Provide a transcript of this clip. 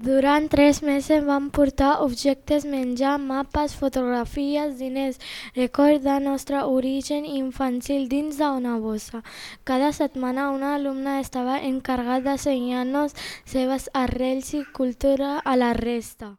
Durant tres mesos vam portar objectes, menjar, mapes, fotografies, diners, records del nostre origen infantil dins d'una bossa. Cada setmana una alumna estava encarregat d'ensenyar-nos seves arrels i cultura a la resta.